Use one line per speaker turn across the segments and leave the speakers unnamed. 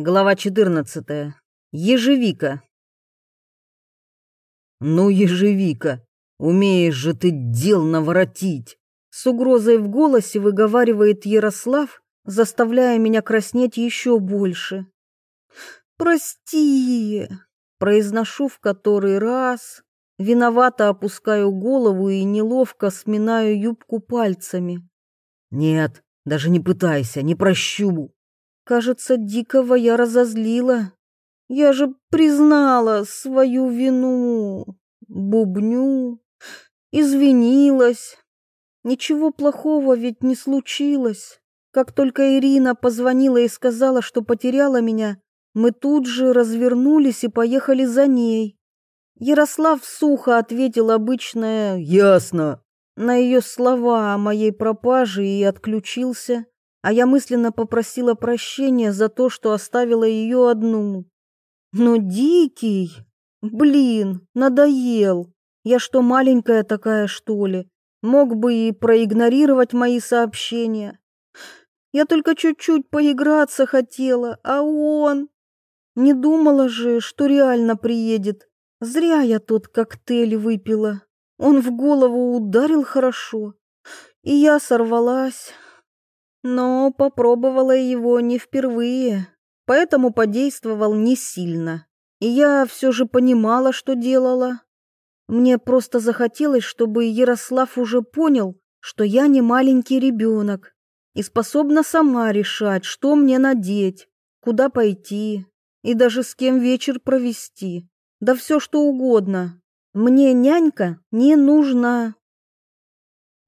Глава 14. Ежевика. «Ну, ежевика, умеешь же ты дел наворотить!» С угрозой в голосе выговаривает Ярослав, заставляя меня краснеть еще больше. «Прости!» — произношу в который раз, виновато опускаю голову и неловко сминаю юбку пальцами.
«Нет, даже не пытайся, не прощу!»
Кажется, дикого я разозлила. Я же признала свою вину. Бубню. Извинилась. Ничего плохого ведь не случилось. Как только Ирина позвонила и сказала, что потеряла меня, мы тут же развернулись и поехали за ней. Ярослав сухо ответил обычное
«Ясно»
на ее слова о моей пропаже и отключился а я мысленно попросила прощения за то, что оставила ее одну. Но дикий, блин, надоел. Я что, маленькая такая, что ли? Мог бы и проигнорировать мои сообщения. Я только чуть-чуть поиграться хотела, а он... Не думала же, что реально приедет. Зря я тот коктейль выпила. Он в голову ударил хорошо. И я сорвалась но попробовала его не впервые, поэтому подействовал не сильно. И я все же понимала, что делала. Мне просто захотелось, чтобы Ярослав уже понял, что я не маленький ребенок и способна сама решать, что мне надеть, куда пойти и даже с кем вечер провести. Да все что угодно. Мне нянька не нужна.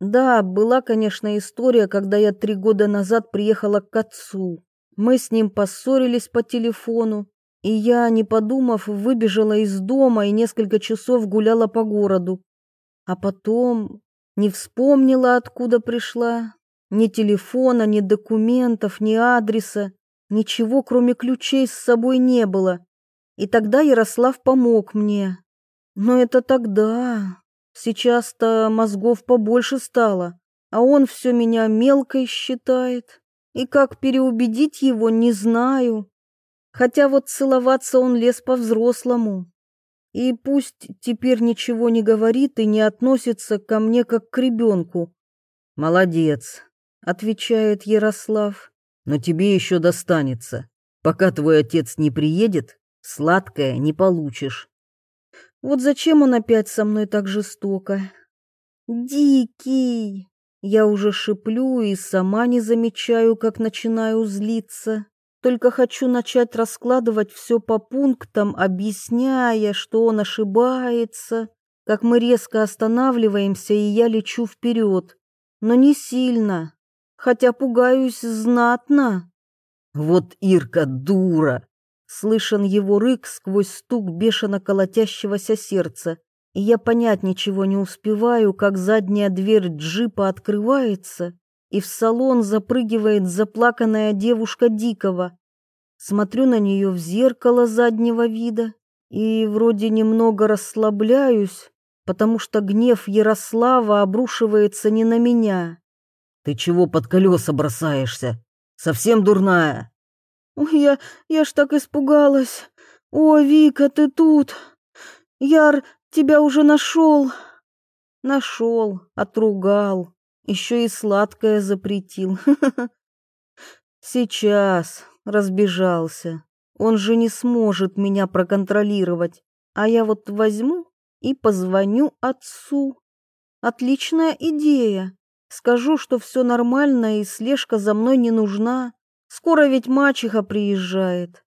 Да, была, конечно, история, когда я три года назад приехала к отцу. Мы с ним поссорились по телефону, и я, не подумав, выбежала из дома и несколько часов гуляла по городу. А потом не вспомнила, откуда пришла. Ни телефона, ни документов, ни адреса. Ничего, кроме ключей, с собой не было. И тогда Ярослав помог мне. Но это тогда, Сейчас-то мозгов побольше стало, а он все меня мелкой считает. И как переубедить его, не знаю. Хотя вот целоваться он лез по-взрослому. И пусть теперь ничего не говорит и не относится ко мне как к ребенку.
«Молодец», — отвечает Ярослав, — «но тебе еще достанется. Пока твой отец не приедет, сладкое не получишь».
Вот зачем он опять со мной так жестоко? Дикий! Я уже шиплю и сама не замечаю, как начинаю злиться. Только хочу начать раскладывать все по пунктам, объясняя, что он ошибается, как мы резко останавливаемся, и я лечу вперед. Но не сильно, хотя пугаюсь знатно.
Вот Ирка дура!
Слышен его рык сквозь стук бешено колотящегося сердца, и я понять ничего не успеваю, как задняя дверь джипа открывается, и в салон запрыгивает заплаканная девушка Дикого. Смотрю на нее в зеркало заднего вида и вроде немного расслабляюсь, потому что гнев Ярослава обрушивается не на меня.
«Ты чего под колеса бросаешься? Совсем дурная?»
Ой, я, я ж так испугалась. О, Вика, ты тут. Яр тебя уже нашел. Нашел, отругал, еще и сладкое запретил. Сейчас разбежался. Он же не сможет меня проконтролировать. А я вот возьму и позвоню отцу. Отличная идея. Скажу, что все нормально и слежка за мной не нужна. Скоро ведь мачеха приезжает.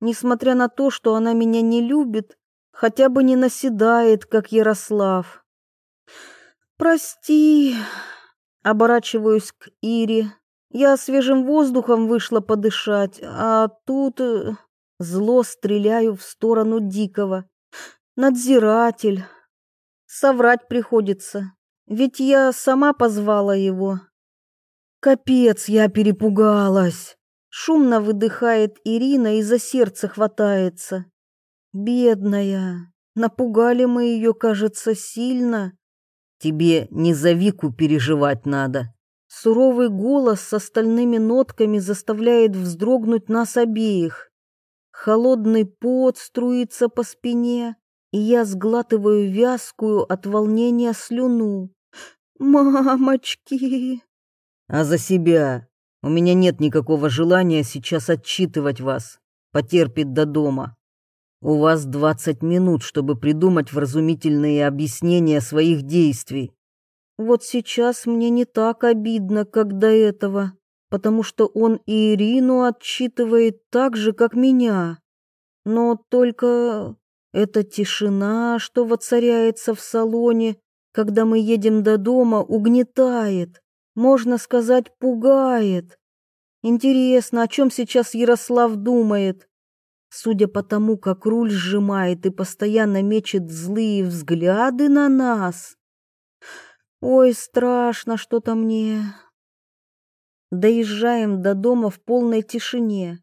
Несмотря на то, что она меня не любит, хотя бы не наседает, как Ярослав. «Прости», — оборачиваюсь к Ире. «Я свежим воздухом вышла подышать, а тут...» э, Зло стреляю в сторону Дикого. «Надзиратель. Соврать приходится, ведь я сама позвала его».
Капец, я перепугалась.
Шумно выдыхает Ирина и за сердце хватается. Бедная, напугали мы ее, кажется, сильно.
Тебе не за Вику переживать надо.
Суровый голос с остальными нотками заставляет вздрогнуть нас обеих. холодный пот струится по спине, и я сглатываю вязкую от волнения слюну. «Мамочки!»
«А за себя? У меня нет никакого желания сейчас отчитывать вас. Потерпит до дома. У вас двадцать минут, чтобы придумать вразумительные объяснения своих действий.
Вот сейчас мне не так обидно, как до этого, потому что он и Ирину отчитывает так же, как меня. Но только эта тишина, что воцаряется в салоне, когда мы едем до дома, угнетает, можно сказать, пугает. Интересно, о чем сейчас Ярослав думает? Судя по тому, как руль сжимает и постоянно мечет злые взгляды на нас. Ой, страшно что-то мне. Доезжаем до дома в полной тишине.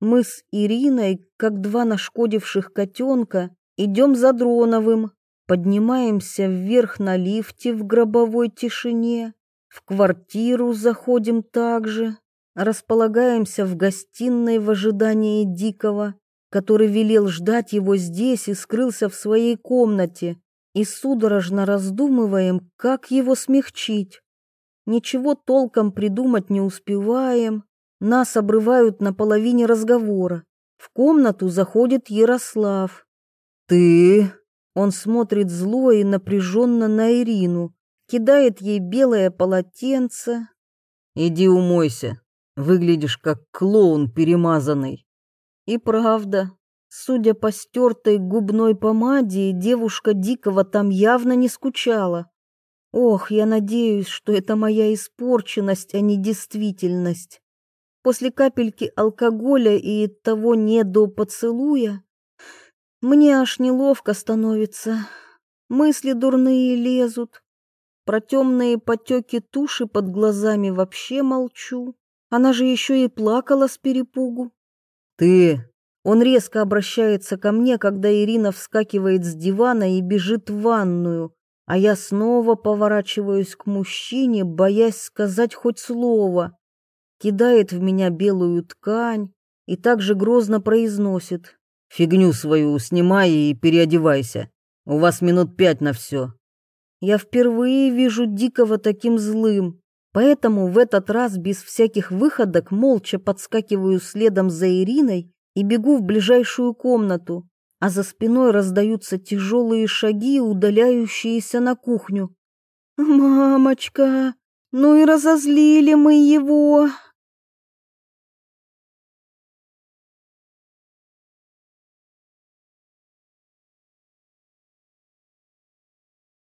Мы с Ириной, как два нашкодивших котенка, идем за Дроновым, поднимаемся вверх на лифте в гробовой тишине, в квартиру заходим также, располагаемся в гостиной в ожидании Дикого, который велел ждать его здесь и скрылся в своей комнате, и судорожно раздумываем, как его смягчить. Ничего толком придумать не успеваем, нас обрывают на половине разговора. В комнату заходит Ярослав.
«Ты?»
Он смотрит зло и напряженно на Ирину, кидает ей белое полотенце.
«Иди умойся, выглядишь как клоун перемазанный».
И правда, судя по стертой губной помаде, девушка Дикого там явно не скучала. Ох, я надеюсь, что это моя испорченность, а не действительность. После капельки алкоголя и того не до поцелуя мне аж неловко становится. Мысли дурные лезут. Про темные потеки туши под глазами вообще молчу. Она же еще и плакала с перепугу.
«Ты...»
Он резко обращается ко мне, когда Ирина вскакивает с дивана и бежит в ванную, а я снова поворачиваюсь к мужчине, боясь сказать хоть слово кидает в меня белую ткань и также грозно произносит.
«Фигню свою снимай и переодевайся. У вас минут пять на все».
Я впервые вижу Дикого таким злым, поэтому в этот раз без всяких выходок молча подскакиваю следом за Ириной и бегу в ближайшую комнату, а за спиной раздаются тяжелые шаги, удаляющиеся на кухню. «Мамочка, ну и разозлили мы его!»